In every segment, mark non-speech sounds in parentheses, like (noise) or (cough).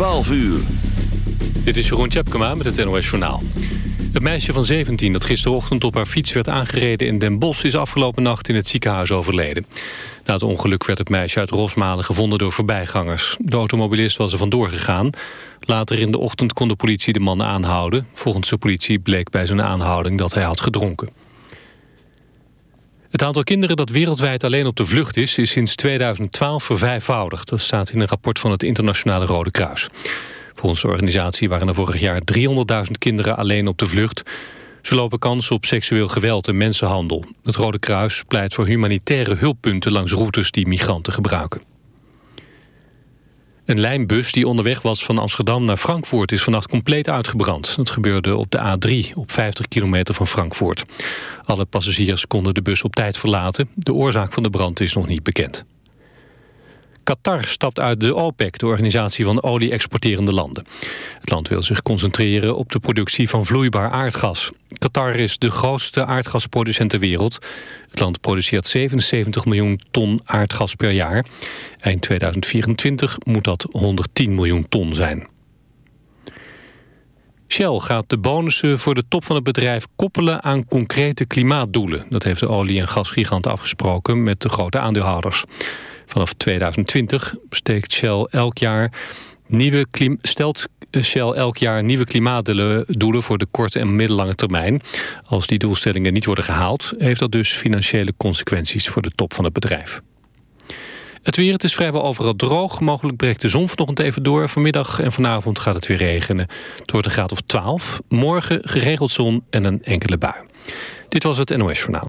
12 uur. Dit is Jeroen Tjepkema met het NOS Journaal. Het meisje van 17 dat gisterochtend op haar fiets werd aangereden in Den Bosch... is afgelopen nacht in het ziekenhuis overleden. Na het ongeluk werd het meisje uit Rosmalen gevonden door voorbijgangers. De automobilist was er vandoor gegaan. Later in de ochtend kon de politie de man aanhouden. Volgens de politie bleek bij zijn aanhouding dat hij had gedronken. Het aantal kinderen dat wereldwijd alleen op de vlucht is... is sinds 2012 vervijfvoudigd. Dat staat in een rapport van het Internationale Rode Kruis. Volgens de organisatie waren er vorig jaar 300.000 kinderen alleen op de vlucht. Ze lopen kans op seksueel geweld en mensenhandel. Het Rode Kruis pleit voor humanitaire hulppunten langs routes die migranten gebruiken. Een lijnbus die onderweg was van Amsterdam naar Frankfurt is vannacht compleet uitgebrand. Dat gebeurde op de A3 op 50 kilometer van Frankfurt. Alle passagiers konden de bus op tijd verlaten. De oorzaak van de brand is nog niet bekend. Qatar stapt uit de OPEC, de organisatie van olie-exporterende landen. Het land wil zich concentreren op de productie van vloeibaar aardgas. Qatar is de grootste aardgasproducent ter wereld. Het land produceert 77 miljoen ton aardgas per jaar. Eind 2024 moet dat 110 miljoen ton zijn. Shell gaat de bonussen voor de top van het bedrijf koppelen aan concrete klimaatdoelen. Dat heeft de olie- en gasgigant afgesproken met de grote aandeelhouders. Vanaf 2020 steekt Shell elk jaar nieuwe stelt Shell elk jaar nieuwe klimaatdoelen voor de korte en middellange termijn. Als die doelstellingen niet worden gehaald, heeft dat dus financiële consequenties voor de top van het bedrijf. Het weer, het is vrijwel overal droog. Mogelijk breekt de zon vanochtend even door. Vanmiddag en vanavond gaat het weer regenen. Het wordt een graad of 12. Morgen geregeld zon en een enkele bui. Dit was het NOS Journaal.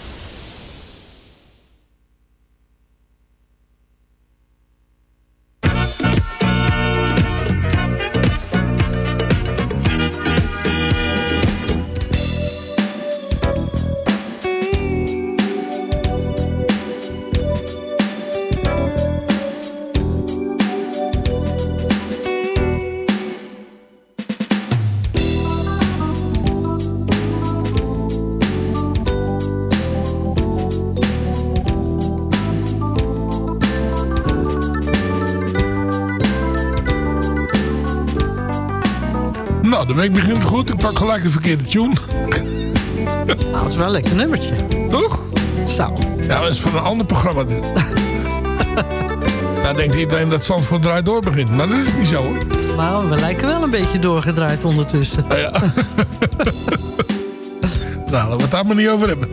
Week begint goed. Ik pak gelijk de verkeerde tune. Nou, het is wel een lekker nummertje. Toch? Zo. Ja, dat is van een ander programma dit. (laughs) Nou denkt iedereen dat Zandvoort draait door begint. Maar dat is niet zo hoor. Maar we lijken wel een beetje doorgedraaid ondertussen. Ah, ja. (laughs) nou, laten we het daar maar niet over hebben.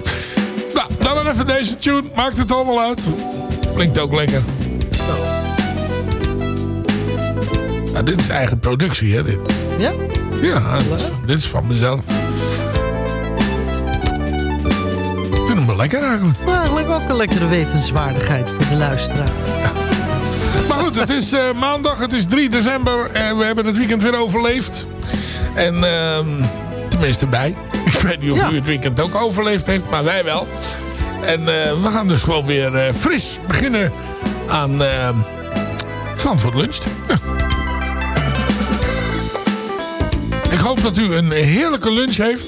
Nou, dan even deze tune. Maakt het allemaal uit. Klinkt ook lekker. Nou, dit is eigen productie, hè, dit. Ja? Ja, dit is, van mezelf. Ik vind hem wel lekker eigenlijk. Eigenlijk ook een lekkere wetenswaardigheid voor de luisteraar. Maar goed, het is eh, maandag, het is 3 december en we hebben het weekend weer overleefd. En ehm, tenminste bij. (laughs) Ik weet niet of Ja. u het weekend ook overleefd heeft, maar wij wel. En eh, we gaan dus gewoon weer eh, fris beginnen aan uh, Zandvoort Lunch. Ja. Ik hoop dat u een heerlijke lunch heeft.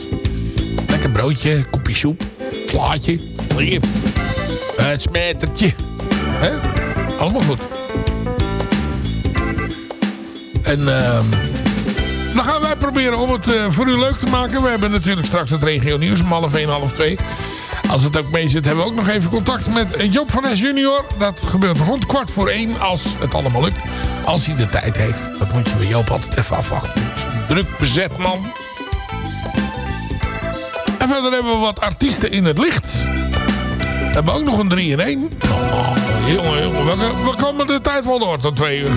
Lekker broodje, kopje soep, slaatje. Hier. Het smettertje. Hè? Allemaal goed. En ehm, dan gaan wij proberen om het eh, voor u leuk te maken. We hebben natuurlijk straks het regio nieuws om half 1, half 2. Als het ook mee zit, hebben we ook nog even contact met eh, Job van Es junior. Dat gebeurt rond kwart voor 1 als het allemaal lukt. Als hij de tijd heeft. Dat moet je bij Joop altijd even afwachten. Druk bezet man. En verder hebben we wat artiesten in het licht. We hebben ook nog een 3 in 1. Oh, jongen, jongen. We, we komen de tijd wel door tot twee uur.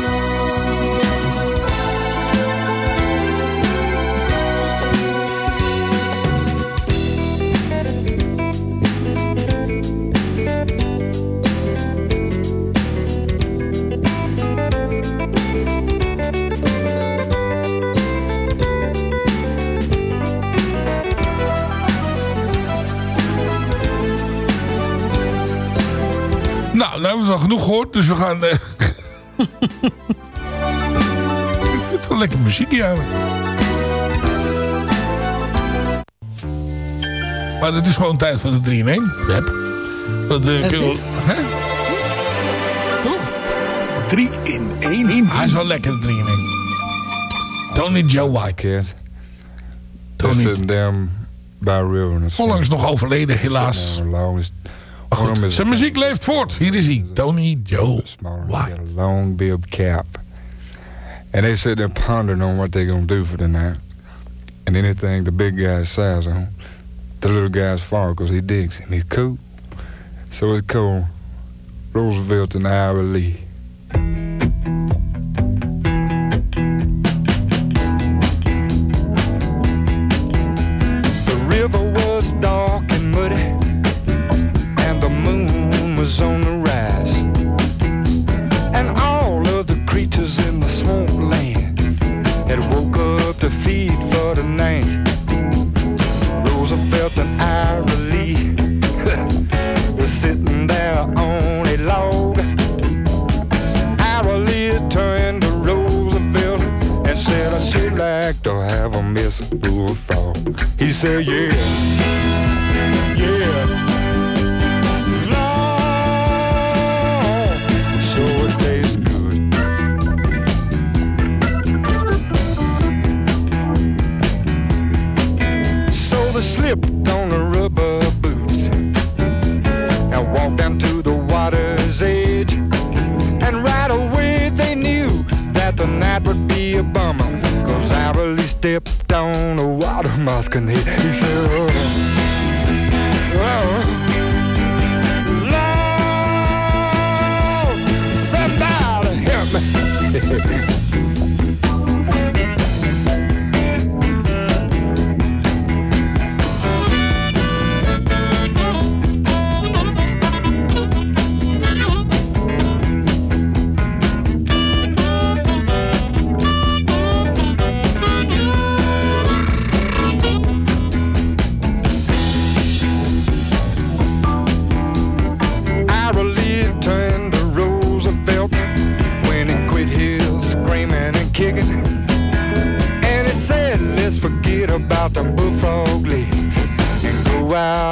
Genoeg gehoord, dus we gaan... eh, (laughs) Ik vind het wel lekker muziek eigenlijk. Maar het is gewoon tijd voor de 3 in 1, Web. Dat, eh, kun je hè? Oh. 3 in 1? Hij is wel lekker, de 3 in 1. Tony Joe White. Tony, it's onlangs nog overleden, helaas. Goed, zijn muziek leeft voort. Hier is hij, Tony Joe White. got a long bib cap. And they sit there pondering on what they're going to do for the night. And anything the big guy says on, the little guy's fault because he digs him. He's cool. So it's cool. Roosevelt and Ira Lee.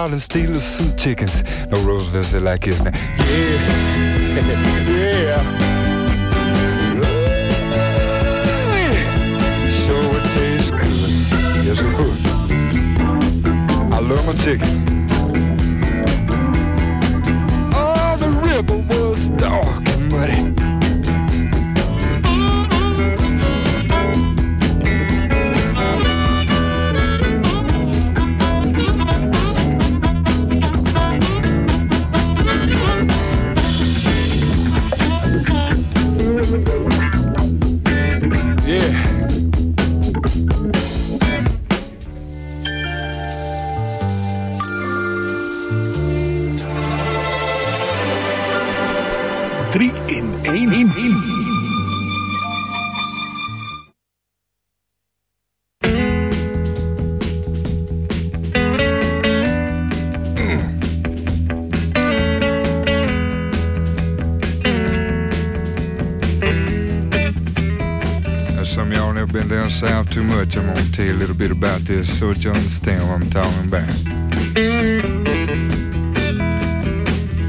And steal some chickens. No, Roosevelt like his name. Yeah. (laughs) yeah. It tastes good. Yes, it would. I love my chicken. Oh, the river was dark and muddy. Much. I'm gonna tell you a little bit about this so that you understand what I'm talking about.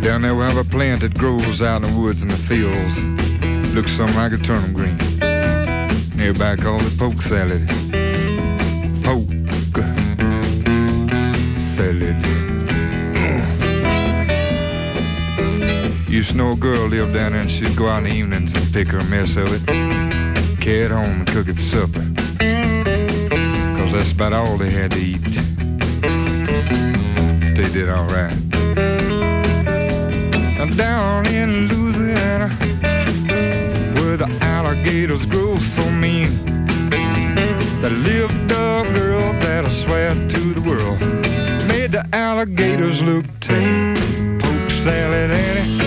Down there we have a plant that grows out in the woods and the fields. Looks something like a turnip green. Nearby called it poke salad. Poke salad. Used to know a girl lived down there and she'd go out in the evenings and pick her a mess of it. Carry it home and cook it for supper. That's about all they had to eat. They did alright. Now down in Louisiana, where the alligators grow so mean, there lived a girl that I swear to the world made the alligators look tame. Poke salad Annie.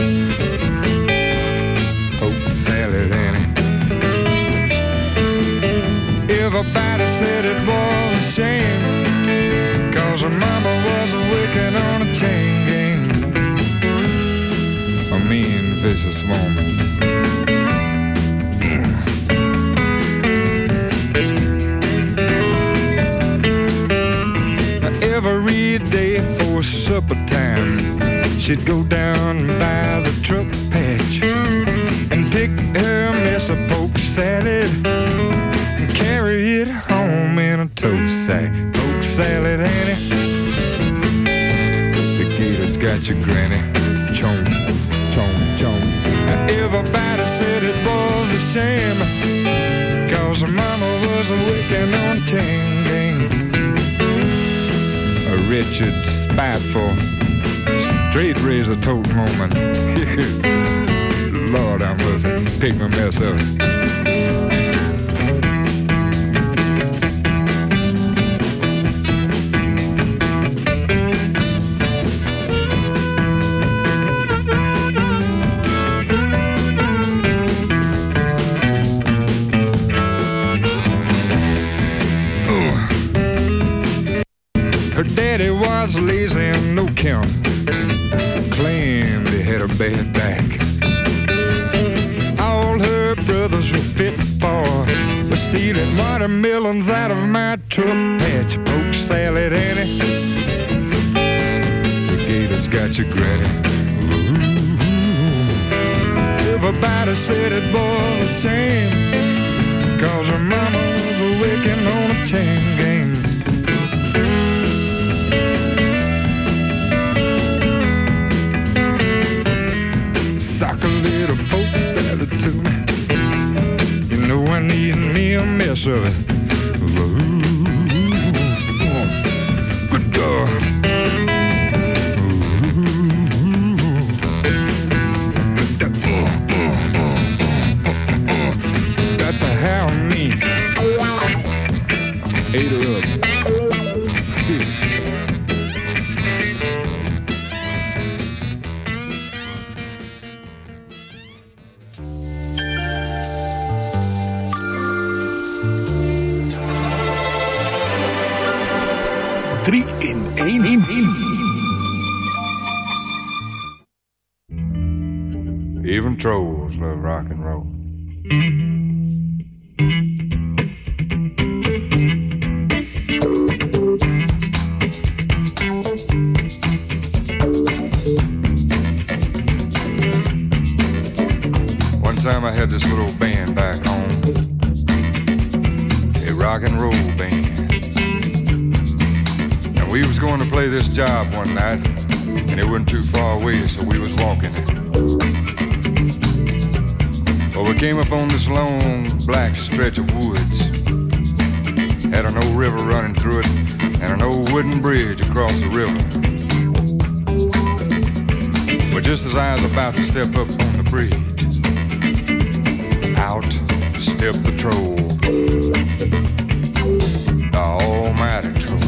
Everybody said it was a shame, cause her mama was working on a chain gang. A mean, vicious woman. Every day for supper time, she'd go down by the truck patch and pick her mess of poke salad home in a tow sack. Poke salad, Annie. The gator's got your granny. Chomp, chomp, chomp. Everybody said it was a shame. Cause her mama was working on chain gang. A wretched, spiteful, straight razor tote woman. (laughs) Lord, I must pick my mess up. Had back. All her brothers were fit for was stealing watermelons out of my truck patch. Poke salad, Annie. The gator's got your granny. Ooh. Everybody said it was a shame. Cause her mama was working on a chain gang. Little poke salad to me. You know I need me a mess of it. Rock and roll. Black stretch of woods. Had an old river running through it, and an old wooden bridge across the river. But just as I was about to step up on the bridge, out stepped the troll. The almighty troll.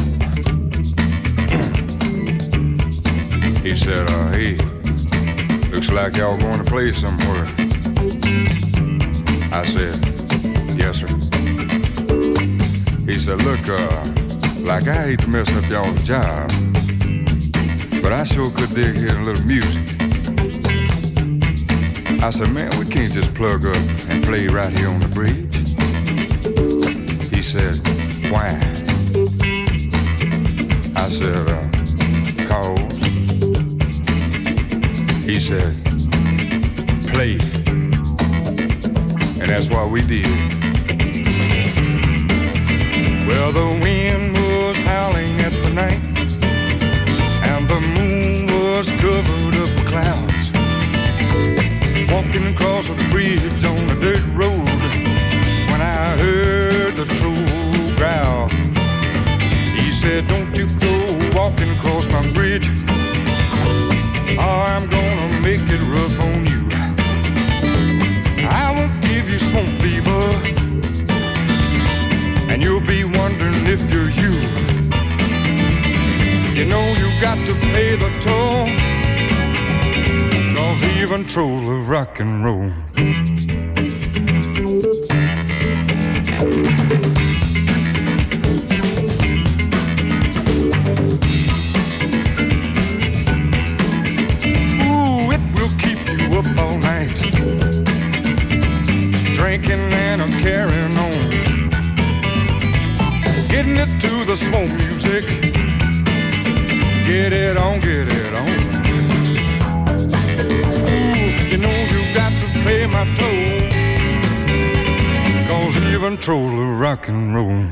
(clears throat) He said, uh, hey, looks like y'all going to play somewhere. I said, He said, look, uh, like I hate to mess up y'all's job, but I sure could dig hearing a little music. I said, man, we can't just plug up and play right here on the bridge. He said, why? I said, uh, cause. He said, play. And that's what we did. Well, the wind was howling at the night, and the moon was covered up with clouds. Walking across a bridge on a dirt road when I heard the troll growl. He said, Don't you go walking across my bridge, or I'm gonna got to pay the toll, cause even trolls love rock and roll. My toll. Cause even trolls love rock and roll.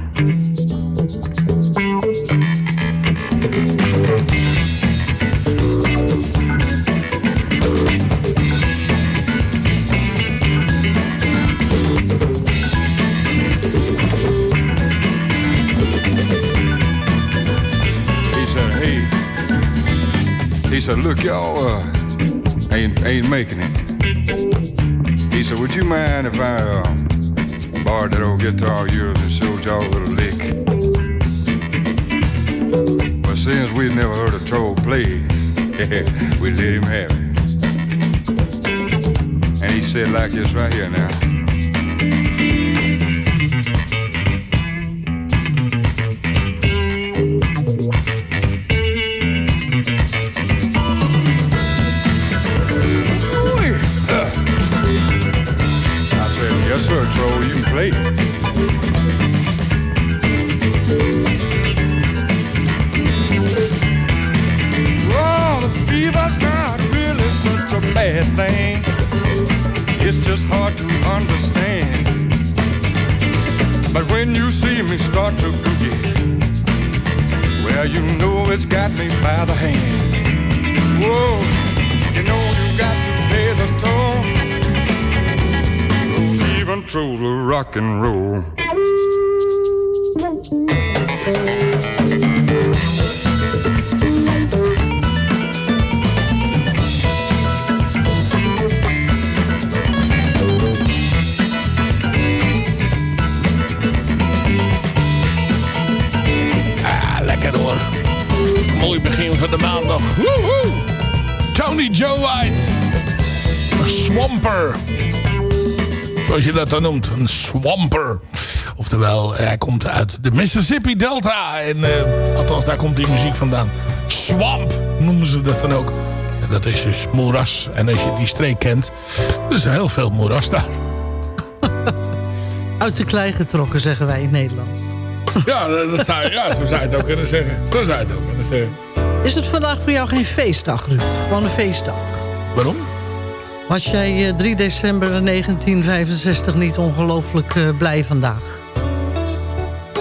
He said, hey. He said, look, y'all uh, ain't, ain't making it. He said, would you mind if I uh, borrowed that old guitar of yours and showed y'all a little lick? But since we'd never heard a troll play, (laughs) we let him have it. And he said like this right here now. Rock and roll. Ah, van de maandag. Woehoe. Tony Joe White. Swamper. Zoals je dat dan noemt. Een swamper. Oftewel, hij komt uit de Mississippi Delta. En, eh, althans, daar komt die muziek vandaan. Swamp noemen ze dat dan ook. En dat is dus moeras. En als je die streek kent, er is heel veel moeras daar. Uit de klei getrokken, zeggen wij in Nederland. Ja, dat zou, ja, zo zou je het ook kunnen zeggen. Zo zou je het ook kunnen zeggen. Is het vandaag voor jou geen feestdag, Ruud? Gewoon een feestdag. Waarom? Was jij eh, 3 december 1965 niet ongelooflijk eh, blij vandaag?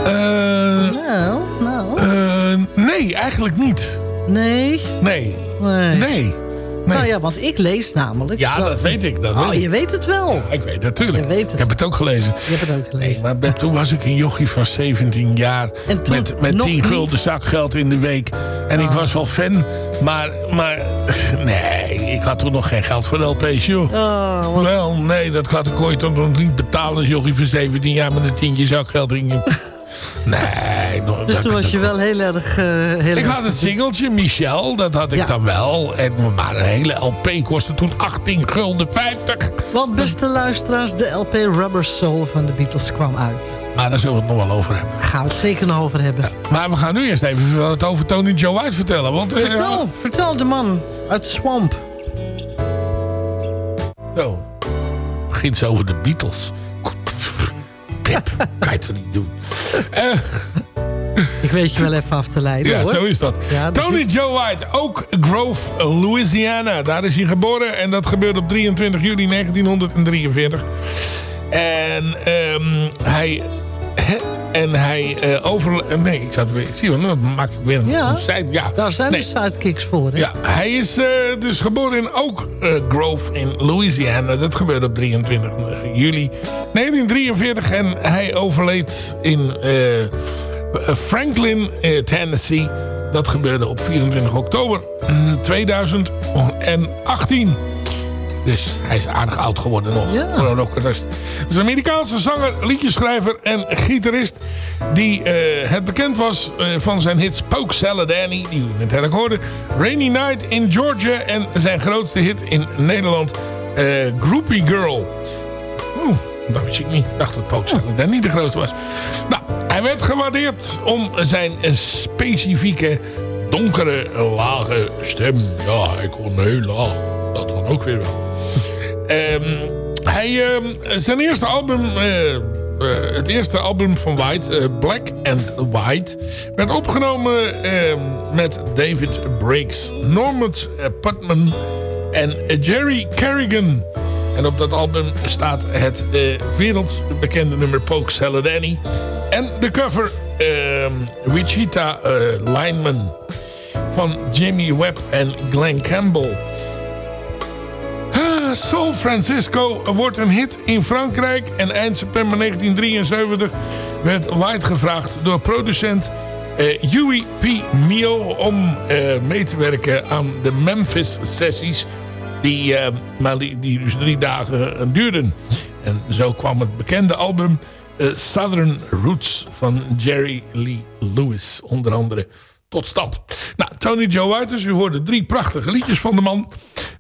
Eh, Nou, nou. eh, nee, eigenlijk niet. Nee? Nee. Nee. Nee. Nou ja, want ik lees namelijk. Ja, dat weet ik. Dat oh, weet ik. je weet het wel. Ik weet het natuurlijk. Je weet het. Ik heb het ook gelezen. Je hebt het ook gelezen. Nee, maar toen was ik een jochie van 17 jaar. En toen met met nog 10 niet? gulden zakgeld in de week. En ik was wel fan. Maar, maar (laughs) nee, ik had toen nog geen geld voor LP's, joh. Oh, wat- Wel, nee, dat had ik ooit nog niet betalen als jochie van 17 jaar met een tientje zakgeld in je... Nee. dus dat- toen was je wel heel erg... eh, heel Ik erg- had het singeltje, Michel, dat had ik Ja. dan wel. En, maar een hele LP kostte toen 18 gulden 50. Want beste luisteraars, de LP Rubber Soul van de Beatles kwam uit. Maar daar zullen we het nog wel over hebben. Daar gaan we het zeker nog over hebben. Maar we gaan nu eerst even wat over Tony Joe White vertellen. Want, eh, Vertel, vertel de man uit Swamp. Zo. Begint zo over de Beatles. Pip, kan je toch niet doen. Eh, Ik weet je wel even af te leiden, ja, hoor. zo is dat. Ja, dus Tony ik- Joe White, ook Grove, Louisiana. Daar is hij geboren en dat gebeurde op 23 juli 1943. En ehm, hij... en hij eh over... Nee, ik zou het weer... Zie je dan maak ik weer een... Ja. ja. Daar zijn Nee. de sidekicks voor, hè? Ja, hij is eh, dus geboren in Oak eh, Grove in Louisiana. Dat gebeurde op 23 juli 1943. En hij overleed in eh, Franklin, eh, Tennessee. Dat gebeurde op 24 oktober mm, 2018. Dus hij is aardig oud geworden nog. Ja. Rockerust. Het is een Amerikaanse zanger, liedjeschrijver en gitarist. Die eh, het bekend was eh, van zijn hits Poke Salad Annie. Die u net eigenlijk hoorde. Rainy Night in Georgia. En zijn grootste hit in Nederland. eh, Groupie Girl. Oeh, dat wist ik niet. Ik dacht dat Poke Salad Annie de grootste was. Nou, hij werd gewaardeerd om zijn specifieke donkere, lage stem. Ja, hij kon heel laag. Dat kan ook weer wel. Ehm, hij, ehm, zijn eerste album, eh, eh, het eerste album van White, eh, Black and White, werd opgenomen ehm, met David Briggs, Normand eh, Putman en Jerry Carrigan. En op dat album staat het wereldbekende nummer Poke Salad Annie. En de cover Wichita Lineman van Jimmy Webb en Glenn Campbell. Soul Francisco wordt een hit in Frankrijk. En eind september 1973 werd White gevraagd door producent eh Huey P. Mio... om eh, mee te werken aan de Memphis-sessies... Die, eh, die, die dus drie dagen eh, duurden. En zo kwam het bekende album eh, Southern Roots van Jerry Lee Lewis onder andere tot stand. Nou, Tony Joe White, dus u hoorde drie prachtige liedjes van de man.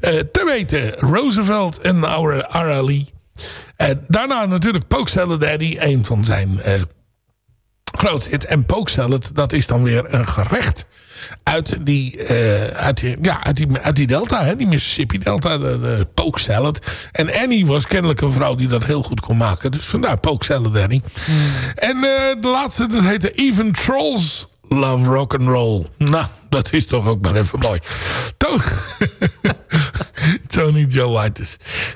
Eh, te weten Roosevelt en Ara Lee. En daarna natuurlijk Poke Salad Daddy, een van zijn eh groot hit. En poke salad, dat is dan weer een gerecht uit die, eh, uit die, ja, uit die, uit die delta, hè, die Mississippi delta, de, de poke salad. En Annie was kennelijk een vrouw die dat heel goed kon maken. Dus vandaar poke salad Annie. En de laatste, dat heette Even Trolls Love Rock and Roll. Nou, dat is toch ook maar even mooi. To- (laughs) Tony Joe White.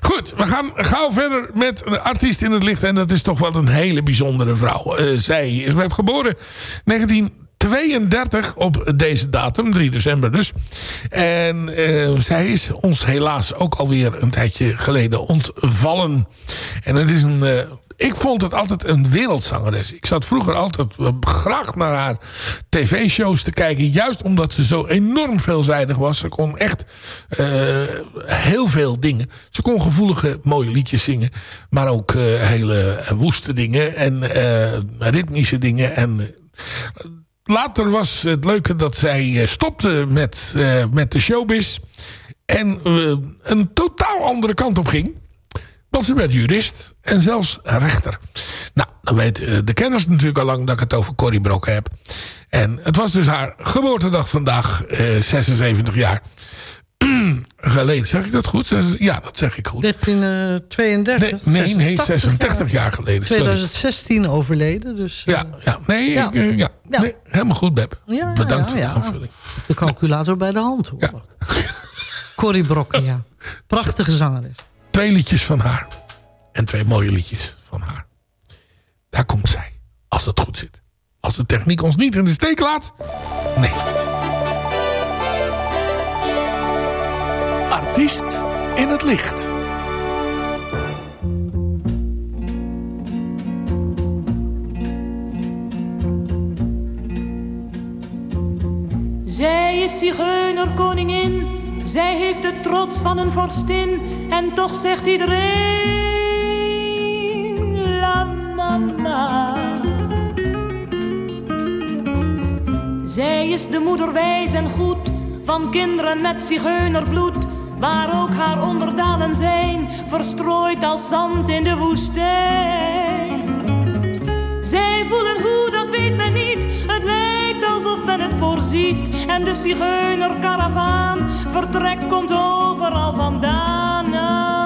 Goed, we gaan gauw verder met de artiest in het licht. En dat is toch wel een hele bijzondere vrouw. Eh, zij is werd geboren 1932 op deze datum, 3 december dus. En eh, zij is ons helaas ook alweer een tijdje geleden ontvallen. En het is een... eh, ik vond het altijd een wereldzangeres. Ik zat vroeger altijd eh, graag naar haar tv-shows te kijken. Juist omdat ze zo enorm veelzijdig was. Ze kon echt eh, heel veel dingen. Ze kon gevoelige, mooie liedjes zingen. Maar ook eh, hele woeste dingen. En ritmische dingen. En later was het leuke dat zij stopte met, met de showbiz. En een totaal andere kant op ging. Want ze werd jurist en zelfs rechter. Nou, dan weet eh, de kenners natuurlijk al lang dat ik het over Corrie Brokken heb. En het was dus haar geboortedag vandaag, eh, 76 jaar (clears throat) geleden. Zeg ik dat goed? Ja, dat zeg ik goed. 1932. Nee, nee, nee 86 86 jaar geleden. sorry. 2016 overleden, dus... eh, Ja, ja, nee, Ja. ik, eh, ja. Ja. Nee, helemaal goed, Beb. Ja, Bedankt voor de aanvulling. de calculator bij de hand, hoor. Corrie Brokken, ja. (laughs) Prachtige zangeres. Twee liedjes van haar. En twee mooie liedjes van haar. Daar komt zij. Als het goed zit. Als de techniek ons niet in de steek laat. Nee. Artiest in het licht. Zij is zigeunerkoningin, zij heeft de trots van een vorstin. En toch zegt iedereen, mama. Zij is de moeder wijs en goed, van kinderen met zigeunerbloed. Waar ook haar onderdanen zijn, verstrooid als zand in de woestijn. Zij voelen hoe, dat weet men niet. Het lijkt alsof men het voorziet. En de zigeunerkaravaan vertrekt, komt overal vandaan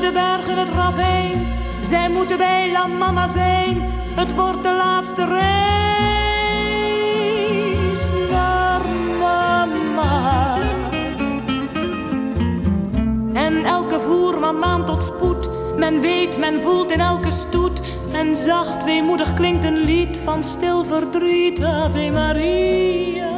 de bergen het ravijn. Zij moeten bij La Mama zijn. Het wordt de laatste reis naar mama. En elke voerman maand tot spoed. Men weet, men voelt in elke stoet. En zacht weemoedig klinkt een lied van stil verdriet. Ave Maria.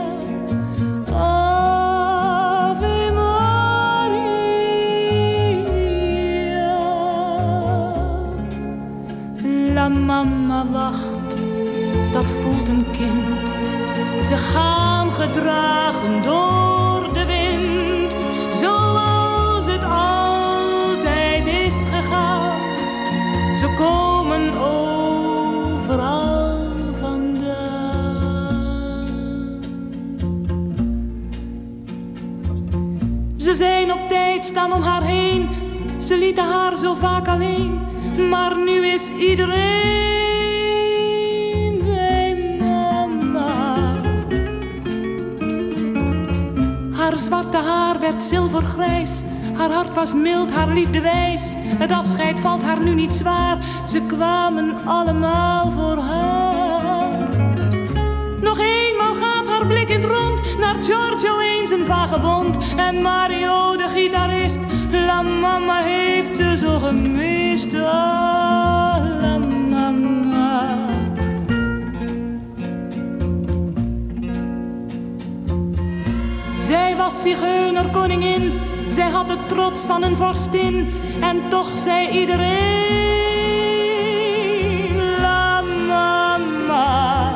Gedragen door de wind, zoals het altijd is gegaan. Ze komen overal vandaan. Ze zijn op tijd, staan om haar heen. Ze lieten haar zo vaak alleen, maar nu is iedereen zilvergrijs. Haar hart was mild, haar liefde wijs. Het afscheid valt haar nu niet zwaar. Ze kwamen allemaal voor haar. Nog eenmaal gaat haar blik in rond naar Giorgio eens een vagebond. En Mario de gitarist, la mama heeft ze zo gemist. Ah, was koningin, zij had de trots van een vorstin. En toch zei iedereen, la mama.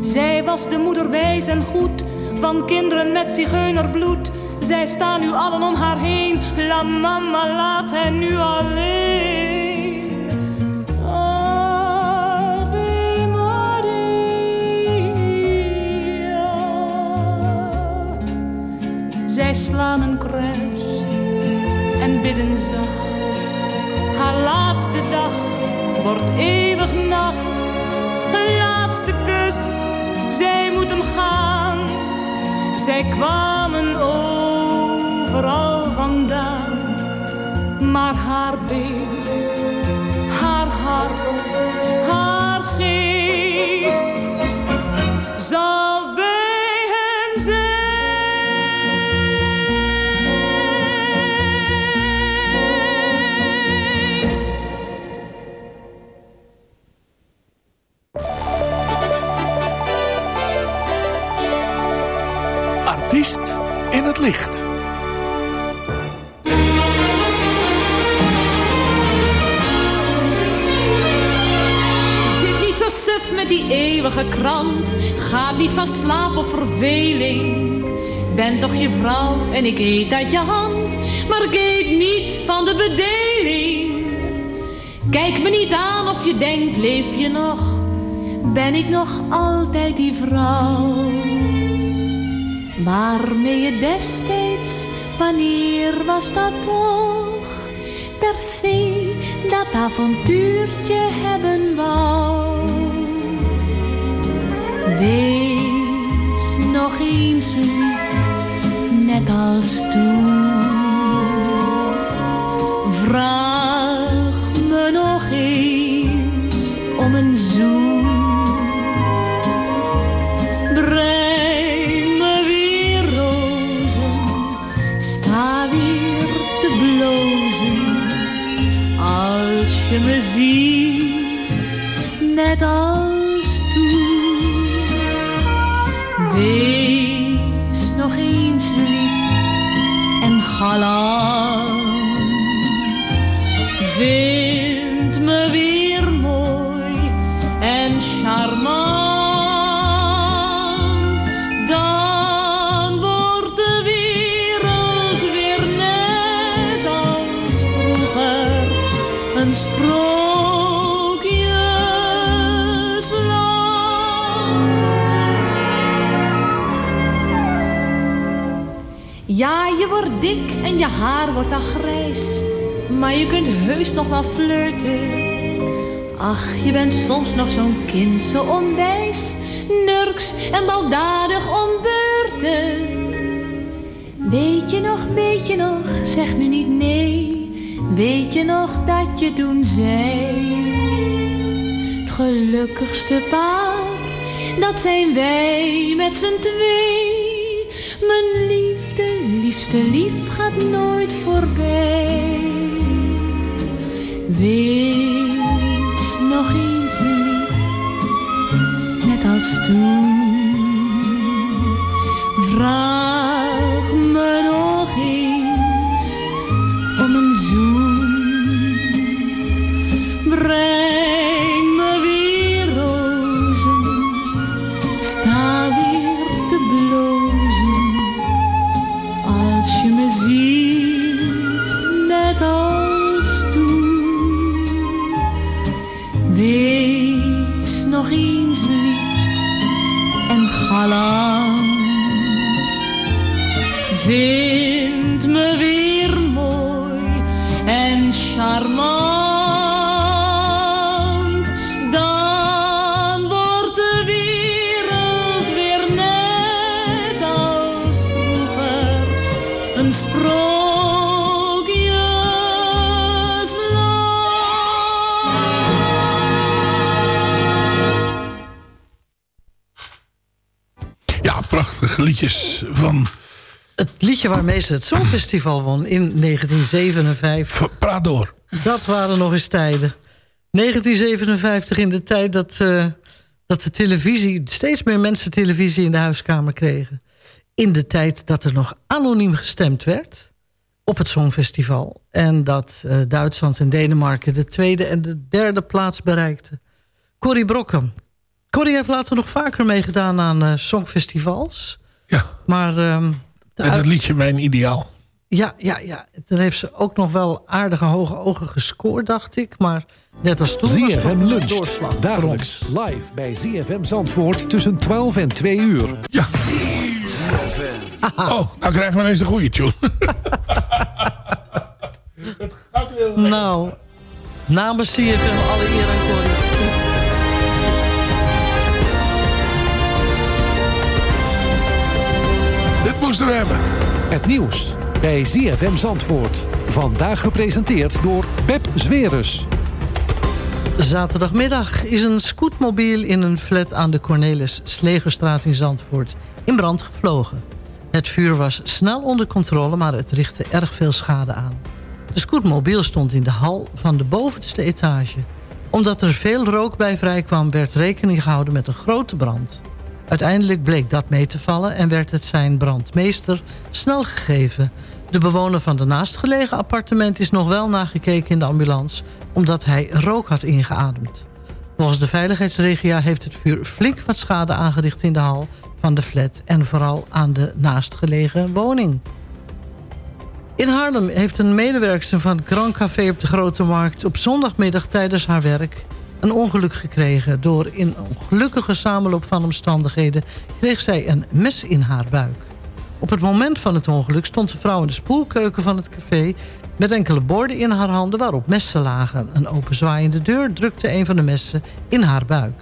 Zij was de moeder wijs en goed, van kinderen met zigeunerbloed. Zij staan nu allen om haar heen, la mama laat hen nu alleen. Een kruis en bidden zacht. Haar laatste dag wordt eeuwig nacht. Een laatste kus, zij moeten gaan. Zij kwamen overal vandaan. Maar haar beeld, licht. Zit niet zo suf met die eeuwige krant. Ga niet van slaap of verveling. Ben toch je vrouw en ik eet uit je hand. Maar ik eet niet van de bedeling. Kijk me niet aan of je denkt, leef je nog? Ben ik nog altijd die vrouw? Waarmee je destijds, wanneer was dat toch? Per se dat avontuurtje hebben wou. Wees nog eens lief, net als toen. Vraag Wees nog eens lief en galant. Vind wordt dik en je haar wordt al grijs. Maar je kunt heus nog wel flirten. Ach, je bent soms nog zo'n kind, zo onwijs. Nurks en baldadig om beurten. Weet je nog, weet je nog, zeg nu niet nee. Weet je nog dat je toen zei? Het gelukkigste paar, dat zijn wij met z'n twee. Mijn liefde, liefste lief gaat nooit voorbij. Wees nog eens lief, net als toen. Vraag Dan wordt de wereld weer net als vroeger. Een Ja, prachtige liedjes van... Het liedje waarmee ze het Songfestival won in 1957. Praat door. Dat waren nog eens tijden. 1957 in de tijd dat, eh, dat de televisie... steeds meer mensen televisie in de huiskamer kregen. In de tijd dat er nog anoniem gestemd werd op het Songfestival. En dat eh, Duitsland en Denemarken de tweede en de derde plaats bereikten. Corrie Brokken. Corrie heeft later nog vaker meegedaan aan eh, Songfestivals. Ja. Maar... de Met het liedje Mijn Ideaal. Ja, ja, ja. Toen heeft ze ook nog wel aardige hoge ogen gescoord, dacht ik. Maar net als toen was het ZFM toch een luncht. doorslag. Dagelijks live bij ZFM Zandvoort tussen 12 en 2 uur. Ja. (laughs) Oh, nou krijgen we ineens een goede tune. (laughs) Nou, namens CFM alle eer aan Corrie. Dit moesten we hebben. Het nieuws bij ZFM Zandvoort. Vandaag gepresenteerd door Pep Zwerus. Zaterdagmiddag is een scootmobiel in een flat aan de Cornelis Slegerstraat in Zandvoort in brand gevlogen. Het vuur was snel onder controle, maar het richtte erg veel schade aan. De scootmobiel stond in de hal van de bovenste etage. Omdat er veel rook bij vrijkwam, werd rekening gehouden met een grote brand. Uiteindelijk bleek dat mee te vallen en werd het zijn brandmeester snel gegeven. De bewoner van de naastgelegen appartement is nog wel nagekeken in de ambulance... omdat hij rook had ingeademd. Volgens de veiligheidsregia heeft het vuur flink wat schade aangericht in de hal van de flat... en vooral aan de naastgelegen woning. In Haarlem heeft een medewerkster van Grand Café op de Grote Markt... op zondagmiddag tijdens haar werk een ongeluk gekregen. Door in ongelukkige samenloop van omstandigheden... kreeg zij een mes in haar buik. Op het moment van het ongeluk stond de vrouw in de spoelkeuken van het café... met enkele borden in haar handen waarop messen lagen. Een openzwaaiende deur drukte een van de messen in haar buik.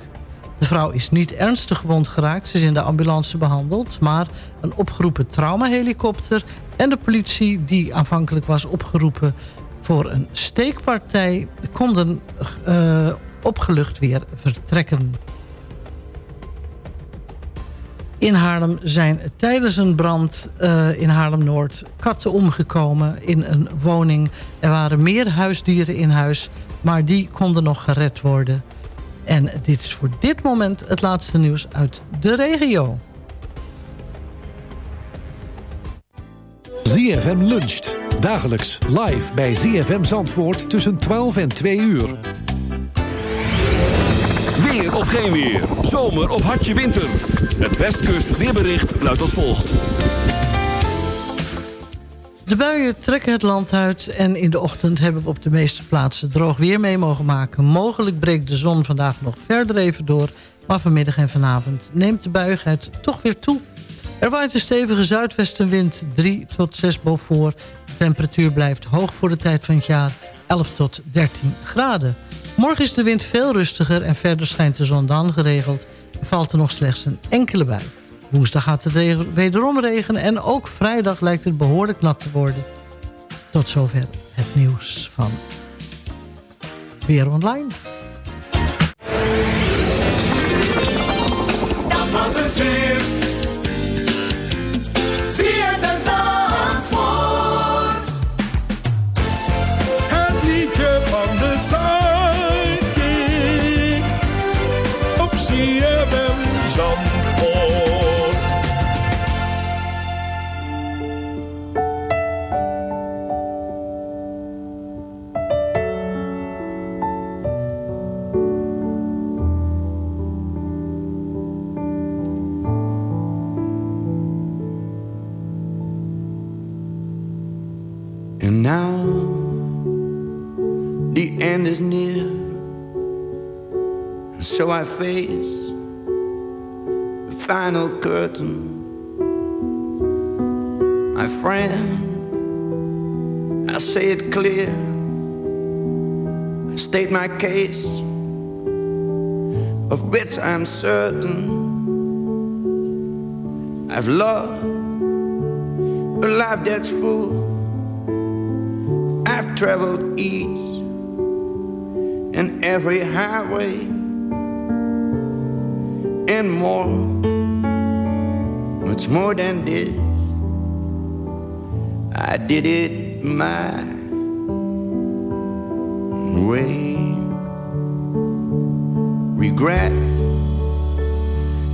De vrouw is niet ernstig gewond geraakt. Ze is in de ambulance behandeld. Maar een opgeroepen traumahelikopter... en de politie die aanvankelijk was opgeroepen voor een steekpartij... konden eh, opgelucht weer vertrekken. In Haarlem zijn tijdens een brand eh, in Haarlem-Noord katten omgekomen in een woning. Er waren meer huisdieren in huis, maar die konden nog gered worden. En dit is voor dit moment het laatste nieuws uit de regio. ZFM luncht. Dagelijks live bij ZFM Zandvoort tussen 12 en 2 uur. Of geen weer. Zomer of hartje winter. Het Westkust weerbericht luidt als volgt. De buien trekken het land uit en in de ochtend hebben we op de meeste plaatsen droog weer mee mogen maken. Mogelijk breekt de zon vandaag nog verder even door, maar vanmiddag en vanavond neemt de buigheid toch weer toe. Er waait een stevige zuidwestenwind 3 tot 6 boven. De temperatuur blijft hoog voor de tijd van het jaar 11 tot 13 graden. Morgen is de wind veel rustiger en verder schijnt de zon dan geregeld. Er valt er nog slechts een enkele bui. Woensdag gaat het wederom regenen en ook vrijdag lijkt het behoorlijk nat te worden. Tot zover het nieuws van Weer Online. So I face the final curtain. My friend, I say it clear, I state my case, of which I'm certain. I've loved a life that's full. I've traveled each and every highway more, much more than this. I did it my way. Regrets,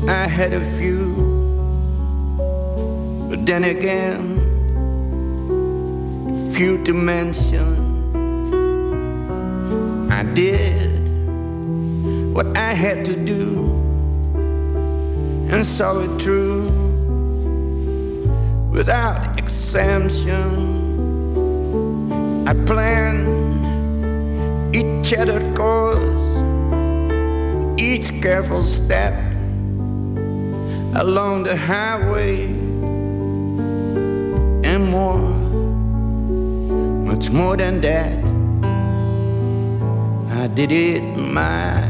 I had a few, but then again, few to mention. I did what I had to do and saw it through without exemption. I planned each shattered course, each careful step along the highway and more much more than that. I did it my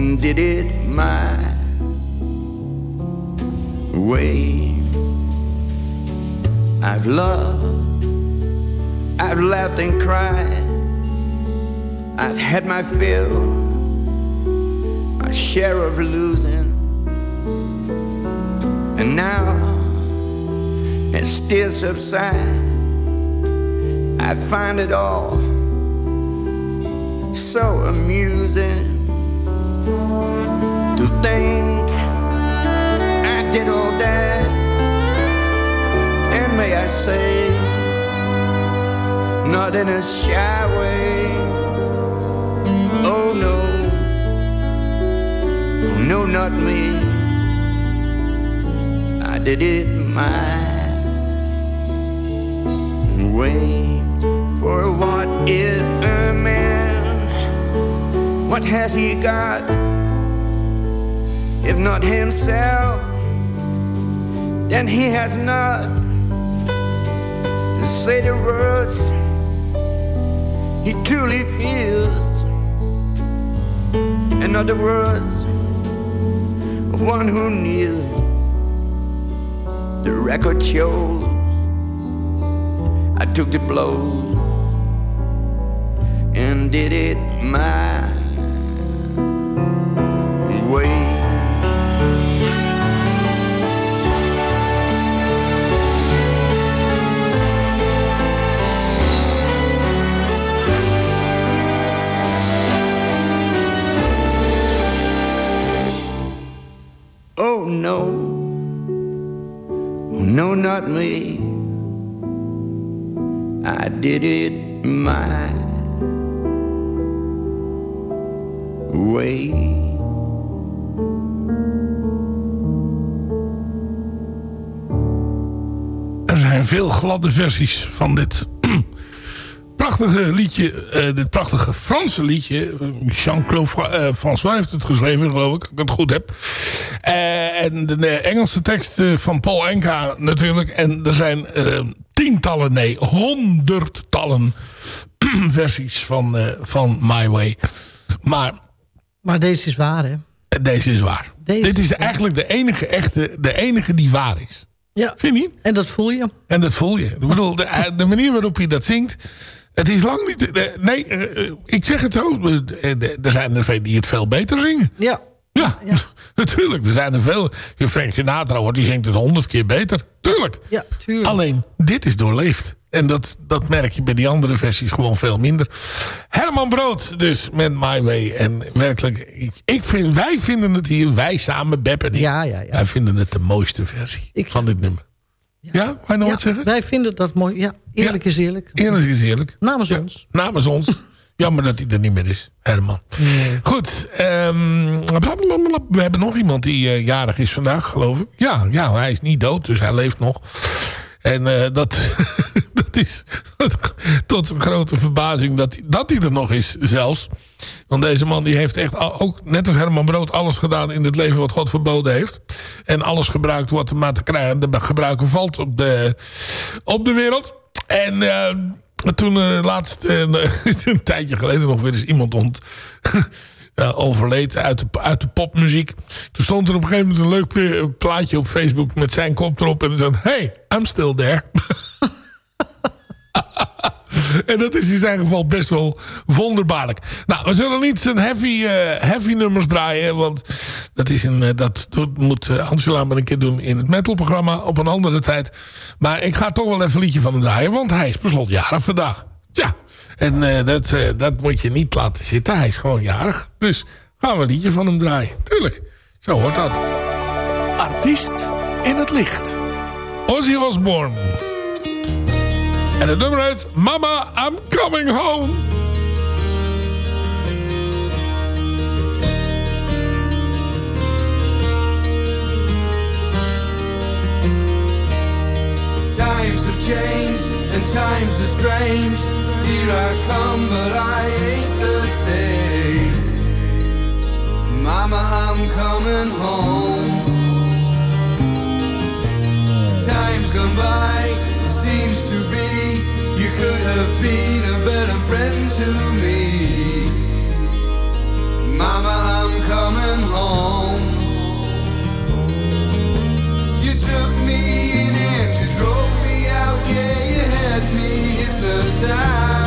and did it my way. I've loved, I've laughed and cried, I've had my fill, my share of losing, and now it still subside. I find it all so amusing to think I did all that, and may I say, not in a shy way. Oh no, oh no, not me. I did it my way. For what is? What has he got? If not himself, then he has not to say the words he truly feels. In other words, one who kneels. The record shows I took the blows and did it my me. I did it my way. zijn veel gladde versies van dit (clears throat) prachtige liedje. eh, dit prachtige Franse liedje. Jean-Claude eh, François heeft het geschreven, geloof ik. Als ik het goed heb. Eh, en de eh, Engelse tekst eh, van Paul Enka natuurlijk. En er zijn tientallen, nee, honderdtallen (clears throat) versies van, van My Way. Maar Maar deze is waar, hè? deze is waar. Deze Dit is waar. eigenlijk de enige echte, de enige die waar is. Ja. Vind je niet? En dat voel je. En dat voel je. Ik bedoel, de, de manier waarop hij dat zingt. Het is lang niet... Nee, ik zeg het zo. Er zijn er veel die het veel beter zingen. Ja. Ja, (laughs) natuurlijk. Er zijn er veel. Je Frank Sinatra hoort, die zingt het honderd keer beter. Tuurlijk. Ja, tuurlijk. Alleen, dit is doorleefd. En dat, dat merk je bij die andere versies gewoon veel minder. Herman Brood dus met My Way. En werkelijk, ik, ik vind, wij vinden het hier, wij samen, Beb en ik. Ja, ja, ja. Wij vinden het de mooiste versie van dit nummer. Ja, ja je nog wat zeggen? Wij vinden dat mooi. Ja, eerlijk is eerlijk. Eerlijk is eerlijk. Namens ons. Namens ons. Jammer dat hij er niet meer is, Herman. Goed. ehm, we hebben nog iemand die eh, jarig is vandaag, geloof ik. Ja, ja, hij is niet dood, dus hij leeft nog. En eh, dat, (laughs) dat is tot een grote verbazing dat, hij- dat hij er nog is zelfs. Want deze man die heeft echt al- ook, net als Herman Brood, alles gedaan in het leven wat God verboden heeft. En alles gebruikt wat er maar te krijgen, te gebruiken valt op de, op de wereld. En eh, toen eh, laatst, eh, (laughs) een tijdje geleden nog weer eens iemand ont, (laughs) eh, overleed uit de, uit de popmuziek. Toen stond er op een gegeven moment een leuk pla- plaatje op Facebook met zijn kop erop. En er stond, hey, I'm still there. (laughs) En dat is in zijn geval best wel wonderbaarlijk. Nou, we zullen niet zijn heavy, eh, heavy nummers draaien. Want dat, is een, eh, dat doet- moet eh, Angela maar een keer doen in het metalprogramma op een andere tijd. Maar ik ga toch wel even een liedje van hem draaien. Want hij is per slot jarig vandaag. Ja, en dat, dat moet je niet laten zitten. Hij is gewoon jarig. Dus gaan we een liedje van hem draaien. Tuurlijk, zo hoort dat. Artiest in het licht. Ozzy Osbourne. En het nummer heet Mama, I'm Coming Home. Times have changed and times are strange. Here I come, but I ain't the same. Mama, I'm coming home. Time's gone by, seems to be you could have been a better friend to me. Mama, I'm coming home. You took me in and you drove me out, yeah, you had me hypnotized,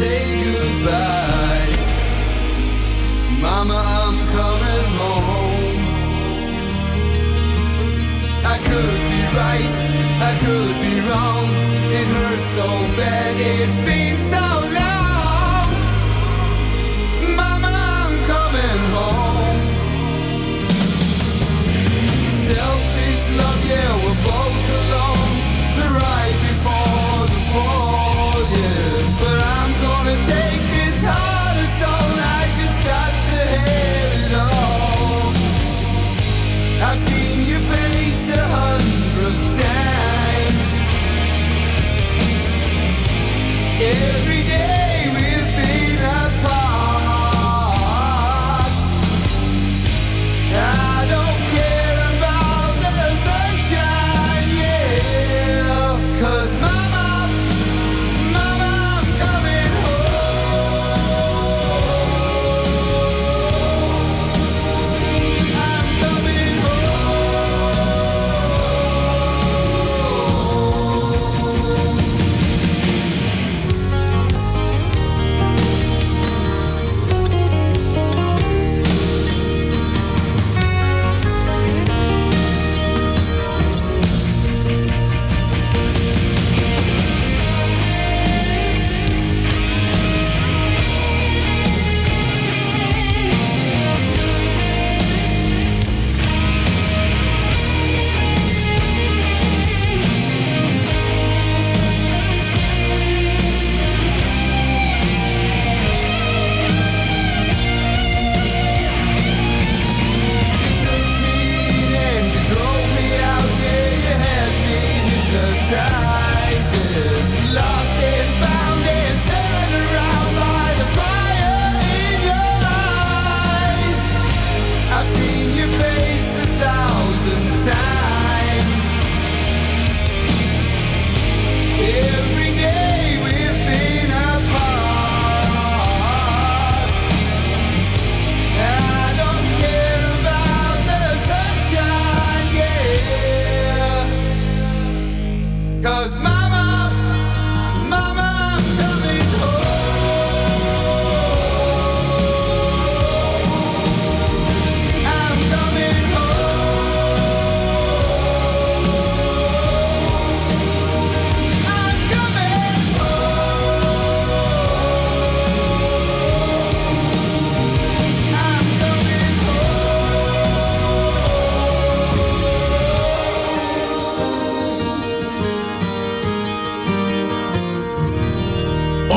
say goodbye. Mama, I'm coming home. I could be right, I could be wrong. It hurts so bad, it's been so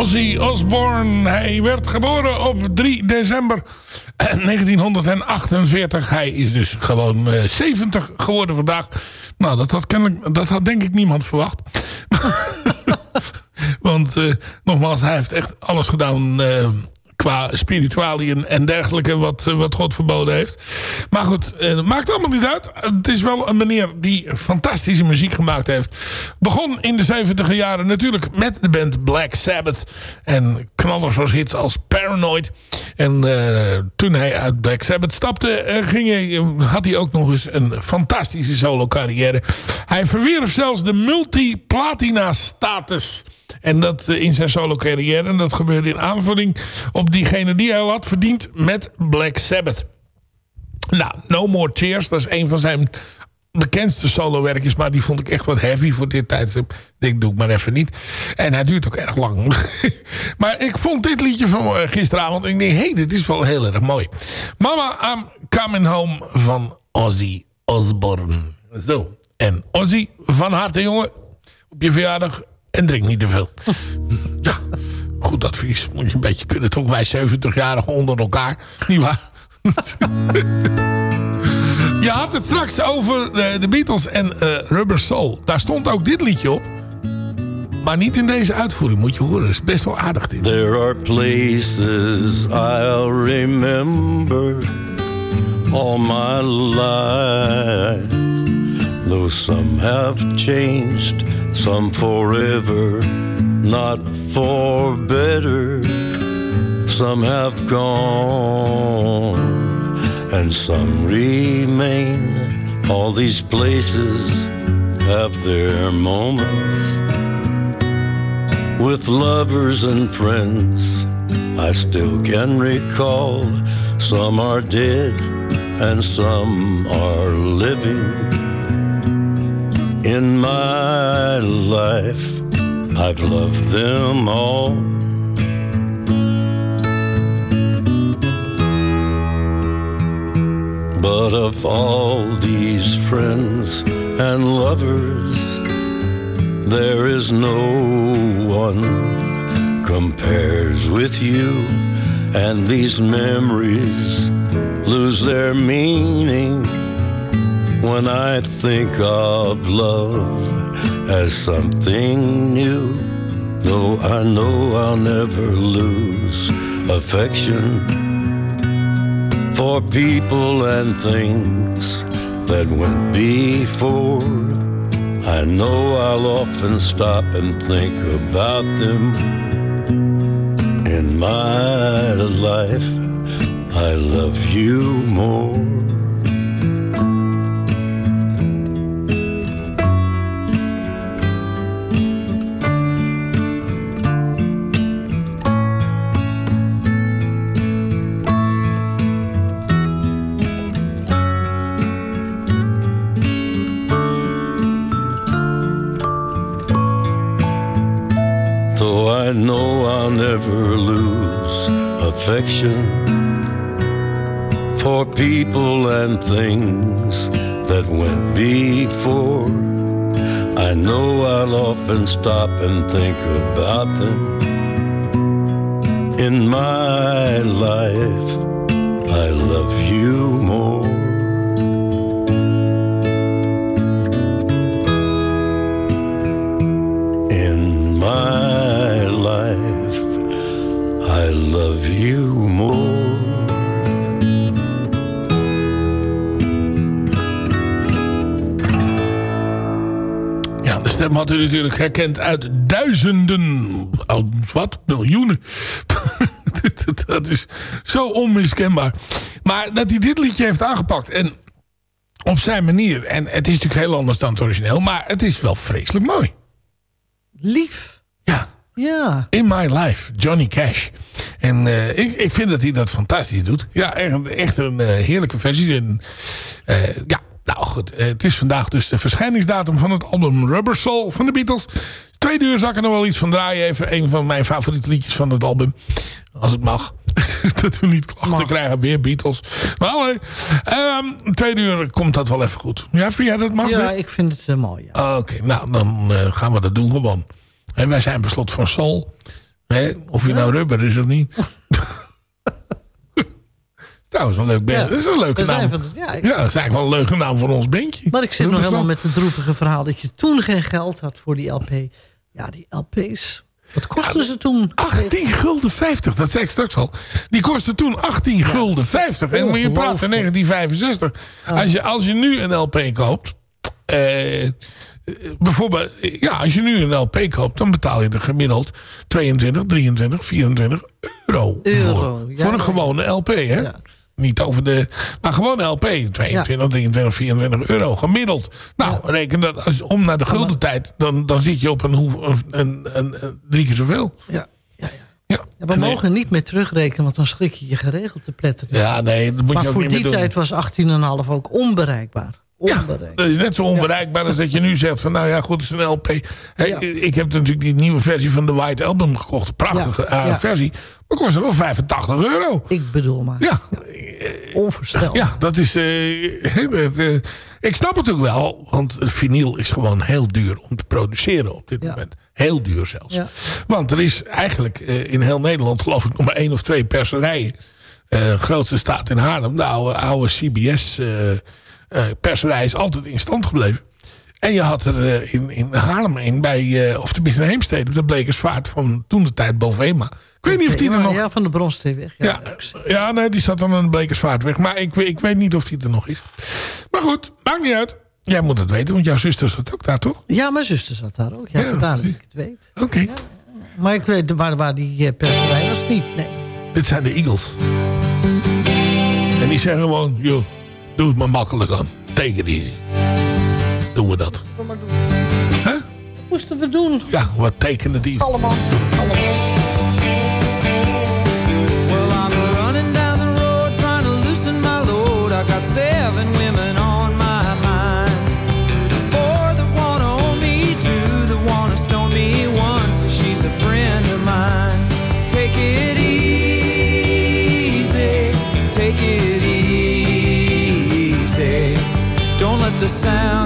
Ozzy. Hij werd geboren op 3 december (clears throat) 1948. Hij is dus gewoon eh, 70 geworden vandaag. Nou, dat had, kennelijk, dat had denk ik niemand verwacht. (laughs) Want eh, nogmaals, hij heeft echt alles gedaan eh, qua spiritualiën en dergelijke wat, eh, wat God verboden heeft. Maar goed, eh, maakt allemaal niet uit. Het is wel een meneer die fantastische muziek gemaakt heeft. Begon in de 70 jaren natuurlijk met de band Black Sabbath. En knallers als hits als Paranoid. En eh, toen hij uit Black Sabbath stapte, ging hij, had hij ook nog eens een fantastische solo carrière. Hij verwierf zelfs de multi-platina status. En dat eh, in zijn solo carrière. En dat gebeurde in aanvulling op diegene die hij al had verdiend met Black Sabbath. Nou, No More Tears. Dat is een van zijn bekendste solowerkjes. Maar die vond ik echt wat heavy voor dit tijdstip. Ik doe ik maar even niet. En hij duurt ook erg lang. (laughs) maar ik vond dit liedje van eh, gisteravond. En ik denk, hé, hey, dit is wel heel erg mooi. Mama, I'm coming home van Ozzy Osbourne. Zo. En Ozzy, van harte jongen. Op je verjaardag. En drink niet te veel. ja, goed advies. Moet je een beetje kunnen toch. Wij 70-jarigen onder elkaar. Niet waar? Je had het straks over eh, de Beatles en eh, Rubber Soul. Daar stond ook dit liedje op. Maar niet in deze uitvoering, moet je horen. Het is best wel aardig dit. There are places I'll remember all my life. Though some have changed, some forever, not for better. Some have gone, and some remain. All these places have their moments with lovers and friends I still can recall. Some are dead and some are living. In my life, I've loved them all. But of all these friends and lovers, there is no one compares with you, and these memories lose their meaning when I think of love as something new. Though I know I'll never lose affection for people and things that went before. I know I'll often stop and think about them. In my life, I love you more. Though I know I'll never lose affection for people and things that went before. I know I'll often stop and think about them. In my life, I love you more. Love you more. Ja, de stem had u natuurlijk herkend uit duizenden, oh, wat, miljoenen. (laughs) dat is zo onmiskenbaar. Maar dat hij dit liedje heeft aangepakt en op zijn manier. En het is natuurlijk heel anders dan het origineel, maar het is wel vreselijk mooi. Lief. Ja. Ja. In My Life, Johnny Cash. En eh, ik, ik vind dat hij dat fantastisch doet. Ja, echt, echt een eh, heerlijke versie. En, eh, ja, nou goed. het is vandaag dus de verschijningsdatum van het album Rubber Soul van de Beatles. Tweede uur zal ik er nog wel iets van draaien. Even een van mijn favoriete liedjes van het album. Als het mag. (laughs) dat we niet klachten krijgen. Weer Beatles. Maar ehm, tweede uur komt dat wel even goed. Ja, vind jij dat mag? Ja, ik vind het mooi. Ja. Oké, nou dan gaan we dat doen gewoon. En wij zijn beslot van Soul. Hè? Of je nou rubber is of niet. (laughs) Trouwens, een leuk band. Dat is een leuke naam. van- ja, ja, dat is eigenlijk wel een leuke naam van ons bandje. Maar ik zit nog helemaal met het droevige verhaal... dat je toen geen geld had voor die LP. Ja, die LP's. Wat kostten ze toen? 18 gulden 50, dat zei ik straks al. Die kostte toen 18 gulden 50. En dan moet je praten in 1965. Als, je, als je nu een LP koopt... eh, bijvoorbeeld, ja, als je nu een LP koopt... dan betaal je er gemiddeld 22, 23, 24 euro, Euro, voor. ja, voor een ja. gewone LP, hè? Niet over de... Maar gewoon LP. 22, 23, 24 euro gemiddeld. Nou, reken dat als, om naar de guldentijd... Dan, dan zit je op een, een, een, drie keer zoveel. Ja, ja. Ja, we En, eh, mogen niet meer terugrekenen, want dan schrik je je geregeld te pletteren. Ja, nee, dat moet maar je ook voor niet meer die doen. tijd was 18,5 ook onbereikbaar. Onbereikbaar. Dat is net zo onbereikbaar als dat je nu zegt van nou ja goed, het is een LP. Hey, Ik heb natuurlijk die nieuwe versie van de White Album gekocht. Prachtige Ja, eh, ja. versie. Maar kost wel 85 euro. Ik bedoel maar. Ja. Onvoorstelbaar. Ja, dat is... eh, (laughs) eh, ik snap het ook wel, want vinyl is gewoon heel duur om te produceren op dit moment. Heel duur zelfs. Ja. Want er is eigenlijk in heel Nederland geloof ik nog maar één of twee perserijen. Eh grootste staat in Haarlem. De oude, oude CBS eh, perserij is altijd in stand gebleven. En je had er eh, in, in Haarlem een bij, eh, of tenminste in Heemstede, de Blekersvaart van toen de tijd Bovema. Ik weet niet of die er nog... Ja, van de Bronsteeweg. Ja. Ja, ja nee, die staat dan aan de Blekersvaartweg. Maar ik, weet- ik weet niet of die er nog is. Maar goed, maakt niet uit. Jij moet het weten, want jouw zuster zat ook daar, toch? Ja, mijn zuster zat daar ook. Ja, Ja, vandaar dat ik het weet. Oké. Maar ik weet waar, waar die eh, perserij was niet. Nee. Dit zijn de Eagles. En die zeggen gewoon, joh, doe het maar makkelijk aan. Take it easy. Doen we dat. Wat moesten we doen? Ja, wat tekenen die? Allemaal. Well, sound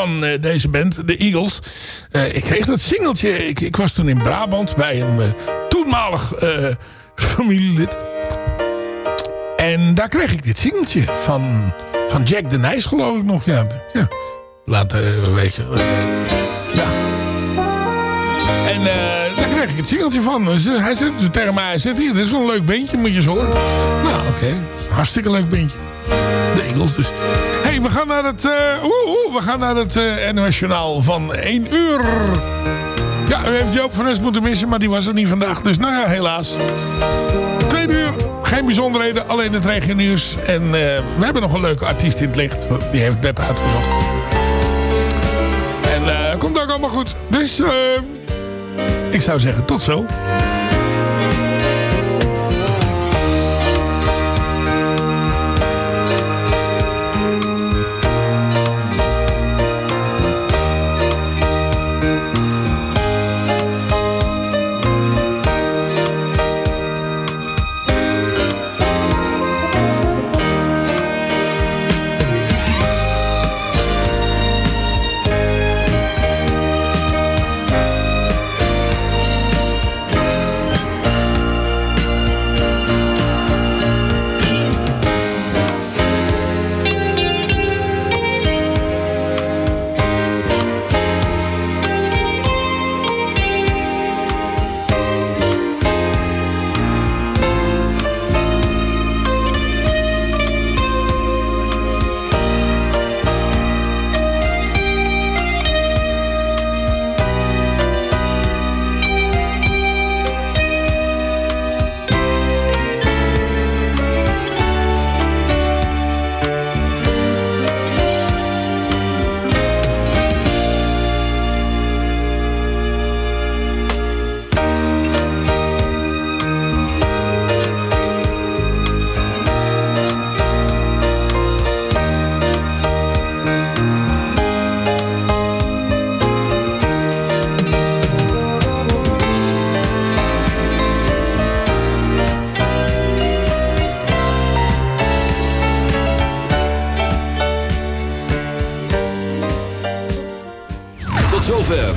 van eh, deze band, de Eagles. Eh, ik kreeg dat singeltje. Ik, ik was toen in Brabant bij een eh, toenmalig (laughs) familielid. En daar kreeg ik dit singeltje van, van Jack de Nijs geloof ik nog. Ja, ja. laat eh, weet je. eh, ja. En daar kreeg ik het singeltje van. Dus, hij zegt tegen mij, hij zegt hier, dit is wel een leuk beentje, moet je eens horen. Nou, oké. Hartstikke leuk beentje. De Eagles dus. Hey, we gaan naar het, oeh, we gaan naar het Journaal van 1 uur. Ja, u heeft Joop van Nes moeten missen, maar die was er niet vandaag. Dus nou ja, helaas. Tweede uur, geen bijzonderheden, alleen het regionieuws. En eh, we hebben nog een leuke artiest in het licht. Die heeft Beb uitgezocht. En komt ook allemaal goed. Dus ik zou zeggen, tot zo.